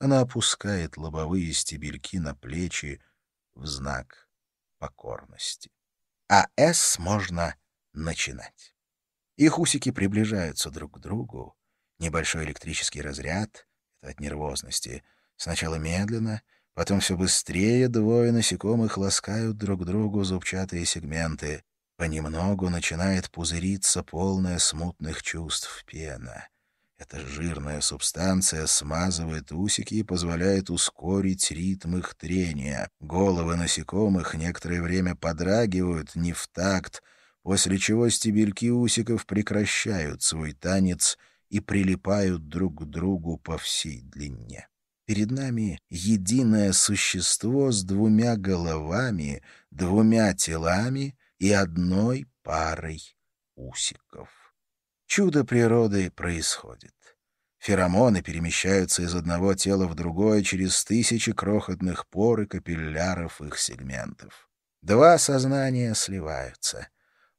она опускает лобовые стебельки на плечи в знак покорности. А «С» можно начинать. Их усики приближаются друг к другу. Небольшой электрический разряд — это от нервозности. Сначала медленно, потом все быстрее двое насекомых ласкают друг другу зубчатые сегменты. Понемногу начинает пузыриться полная смутных чувств пена. Эта жирная субстанция смазывает усики и позволяет ускорить ритм их трения. Головы насекомых некоторое время подрагивают не в такт, после чего стебельки усиков прекращают свой танец и прилипают друг к другу по всей длине. Перед нами единое существо с двумя головами, двумя телами и одной парой усиков. Чудо природы происходит. Феромоны перемещаются из одного тела в другое через тысячи крохотных пор и капилляров их сегментов. Два сознания сливаются.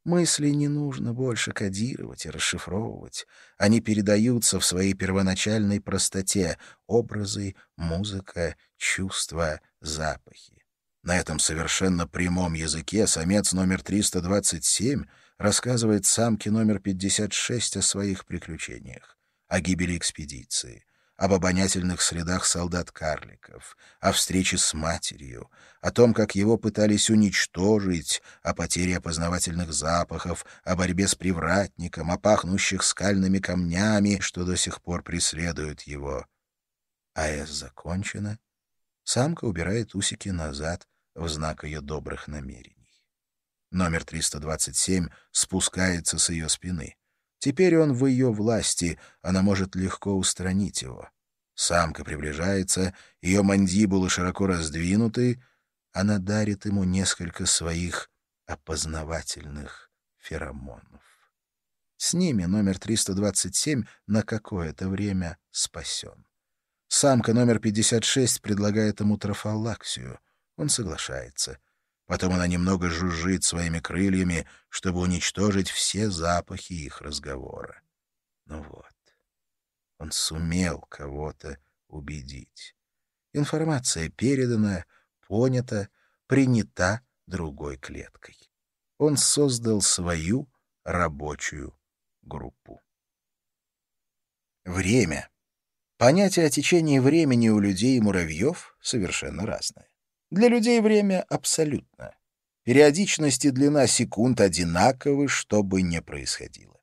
Мысли не нужно больше кодировать и расшифровывать. Они передаются в своей первоначальной простоте — образы, музыка, чувства, запахи. На этом совершенно прямом языке самец номер 327 рассказывает самке номер 56 о своих приключениях, о гибели экспедиции, об обонятельных следах солдат-карликов, о встрече с матерью, о том, как его пытались уничтожить, о потере опознавательных запахов, о борьбе с привратником, о пахнущих скальными камнями, что до сих пор преследуют его. АЭС закончена. Самка убирает усики назад в знак ее добрых намерений. Номер 327 спускается с ее спины. Теперь он в ее власти, она может легко устранить его. Самка приближается, ее мандибулы широко раздвинуты, она дарит ему несколько своих опознавательных феромонов. С ними номер 327 на какое-то время спасен. Самка номер 56 предлагает ему трофалаксию. Он соглашается — Потом она немного жужжит своими крыльями, чтобы уничтожить все запахи их разговора. Ну вот, он сумел кого-то убедить. Информация передана, понята, принята другой клеткой. Он создал свою рабочую группу. Время. Понятие о течении времени у людей и муравьев совершенно разное. Для людей время абсолютно. Периодичность и длина секунд одинаковы, что бы ни происходило.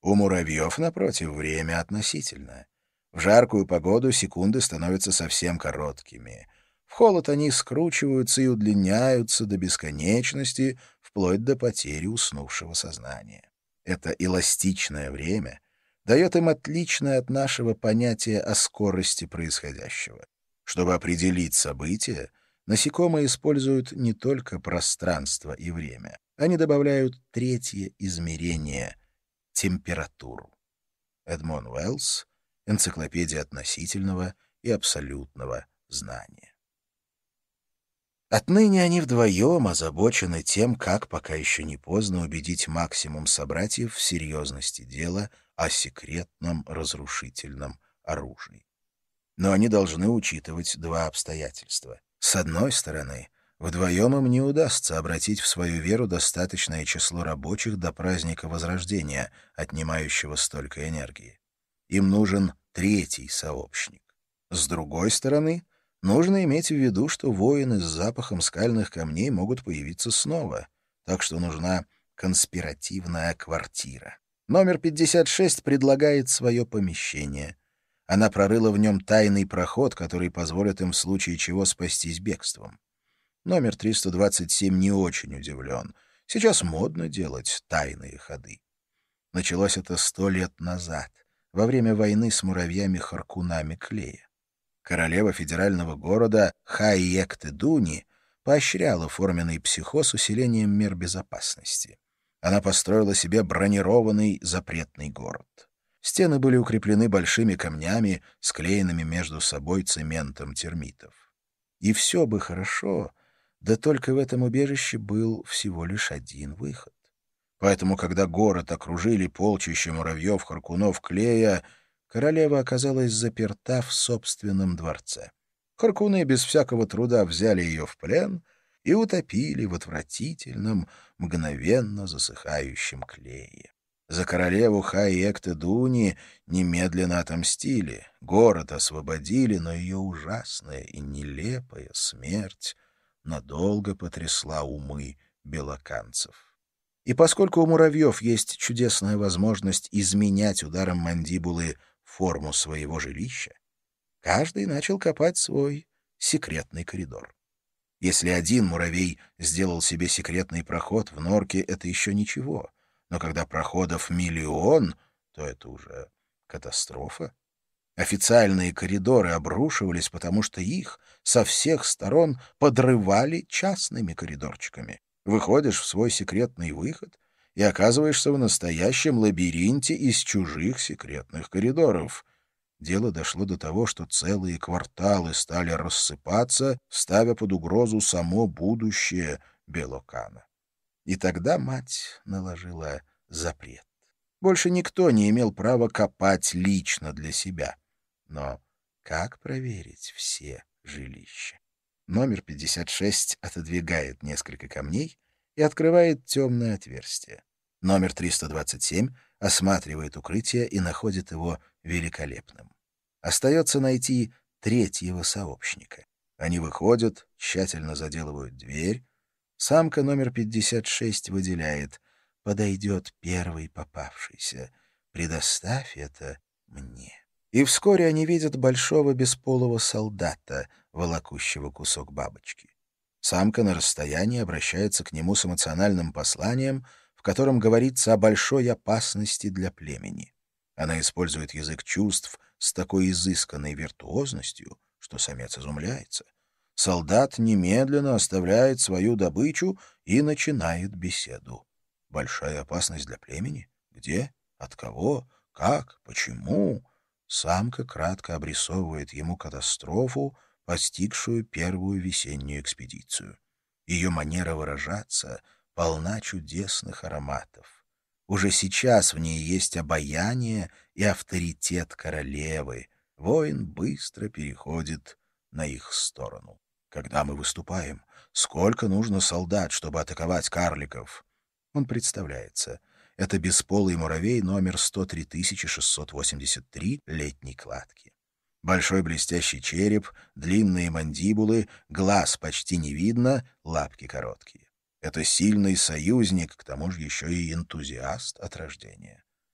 У муравьев, напротив, время относительное. В жаркую погоду секунды становятся совсем короткими. В холод они скручиваются и удлиняются до бесконечности, вплоть до потери уснувшего сознания. Это эластичное время дает им отличное от нашего понятия о скорости происходящего. Чтобы определить события, Насекомые используют не только пространство и время. Они добавляют третье измерение — температуру. Эдмон Уэллс, Энциклопедия относительного и абсолютного знания. Отныне они вдвоем озабочены тем, как пока еще не поздно убедить максимум собратьев в серьезности дела о секретном разрушительном оружии. Но они должны учитывать два обстоятельства. С одной стороны, вдвоем им не удастся обратить в свою веру достаточное число рабочих до праздника Возрождения, отнимающего столько энергии. Им нужен третий сообщник. С другой стороны, нужно иметь в виду, что воины с запахом скальных камней могут появиться снова, так что нужна конспиративная квартира. Номер 56 предлагает свое помещение — она прорыла в нем тайный проход, который позволит им в случае чего спастись бегством. Номер 327 не очень удивлен. Сейчас модно делать тайные ходы. Началось это сто лет назад, во время войны с муравьями-харкунами Клея. Королева федерального города Хайекте-Дуни поощряла форменный психоз усилением мер безопасности. Она построила себе бронированный запретный город. Стены были укреплены большими камнями, склеенными между собой цементом термитов. И все бы хорошо, да только в этом убежище был всего лишь один выход. Поэтому, когда город окружили полчища муравьев, харкунов, клея, королева оказалась заперта в собственном дворце. Харкуны без всякого труда взяли ее в плен и утопили в отвратительном, мгновенно засыхающем клее. За королеву Хайекте Дуни немедленно отомстили, город освободили, но ее ужасная и нелепая смерть надолго потрясла умы белоканцев. И поскольку у муравьев есть чудесная возможность изменять ударом мандибулы форму своего жилища, каждый начал копать свой секретный коридор. Если один муравей сделал себе секретный проход в норке, это еще ничего. Но когда проходов миллион, то это уже катастрофа. Официальные коридоры обрушивались, потому что их со всех сторон подрывали частными коридорчиками. Выходишь в свой секретный выход и оказываешься в настоящем лабиринте из чужих секретных коридоров. Дело дошло до того, что целые кварталы стали рассыпаться, ставя под угрозу само будущее Белокана. И тогда мать наложила запрет. Больше никто не имел права копать лично для себя. Но как проверить все жилища? Номер 56 отодвигает несколько камней и открывает темное отверстие. Номер 327 осматривает укрытие и находит его великолепным. Остается найти третьего сообщника. Они выходят, тщательно заделывают дверь. Самка номер 56 выделяет «Подойдет первый попавшийся. Предоставь это мне». И вскоре они видят большого бесполого солдата, волокущего кусок бабочки. Самка на расстоянии обращается к нему с эмоциональным посланием, в котором говорится о большой опасности для племени. Она использует язык чувств с такой изысканной виртуозностью, что самец изумляется. Солдат немедленно оставляет свою добычу и начинает беседу. Большая опасность для племени? Где? От кого? Как? Почему? Самка кратко обрисовывает ему катастрофу, постигшую первую весеннюю экспедицию. Ее манера выражаться полна чудесных ароматов. Уже сейчас в ней есть обаяние и авторитет королевы. Воин быстро переходит на их сторону. Когда мы выступаем, сколько нужно солдат, чтобы атаковать карликов? Он представляется — это бесполый муравей номер 103683 летней кладки. Большой блестящий череп, длинные мандибулы, глаз почти не видно, лапки короткие. Это сильный союзник, к тому же еще и энтузиаст от рождения.